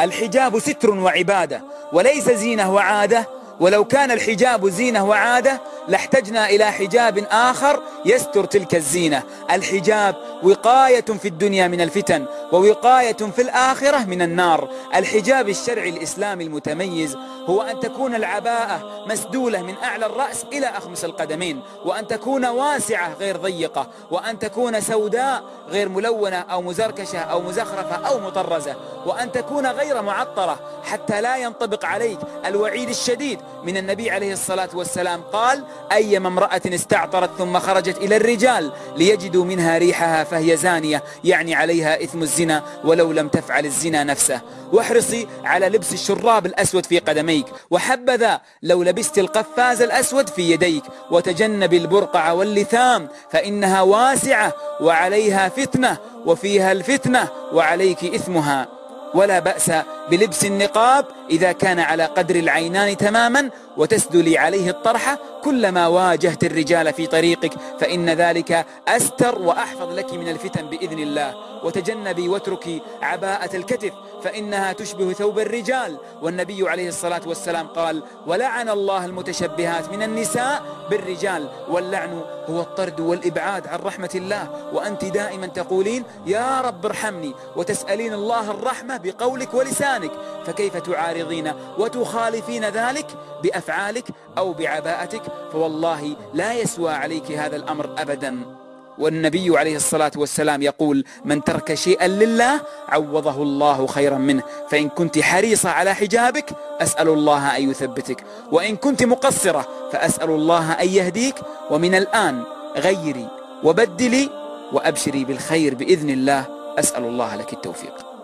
الحجاب ستر وعبادة وليس زينة وعادة ولو كان الحجاب زينة وعادة لاحتجنا إلى حجاب آخر يستر تلك الزينة. الحجاب وقاية في الدنيا من الفتن ووقاية في الآخرة من النار. الحجاب الشرعي الإسلامي المتميز هو أن تكون العباءة مسدولة من أعلى الرأس إلى أخمس القدمين وأن تكون واسعة غير ضيقة وأن تكون سوداء غير ملونة أو مزركشة أو مزخرفة أو مطرزة وأن تكون غير معطرة حتى لا ينطبق عليك الوعيد الشديد. من النبي عليه الصلاة والسلام قال أيما امرأة استعطرت ثم خرجت إلى الرجال ليجدوا منها ريحها فهي زانية يعني عليها إثم الزنا ولو لم تفعل الزنا نفسه. واحرصي على لبس الشراب الأسود في قدميك وحبذا لو لبست القفاز الأسود في يديك وتجنب البرقع واللثام فإنها واسعة وعليها فتنة وفيها الفتنة وعليك إثمها. ولا بأس بلبس النقاب إذا كان على قدر العينان تماما وتسدلي عليه الطرحة كلما واجهت الرجال في طريقك فإن ذلك أستر وأحفظ لك من الفتن بإذن الله. وتجنبي واتركي عباءة الكتف فإنها تشبه ثوب الرجال. والنبي عليه الصلاة والسلام قال ولعن الله المتشبهات من النساء بالرجال واللعن هو الطرد والإبعاد عن رحمة الله. وأنت دائما تقولين يا رب ارحمني وتسألين الله الرحمة بقولك ولسانك فكيف تعارضين وتخالفين ذلك بأفعالك أو بعباءتك؟ فوالله لا يسوى عليك هذا الأمر أبدا. والنبي عليه الصلاة والسلام يقول من ترك شيئا لله عوضه الله خيرا منه. فإن كنت حريصة على حجابك أسأل الله أن يثبتك. وإن كنت مقصرة فأسأل الله أن يهديك. ومن الآن غيري وبدلي وأبشري بالخير بإذن الله. أسأل الله لك التوفيق.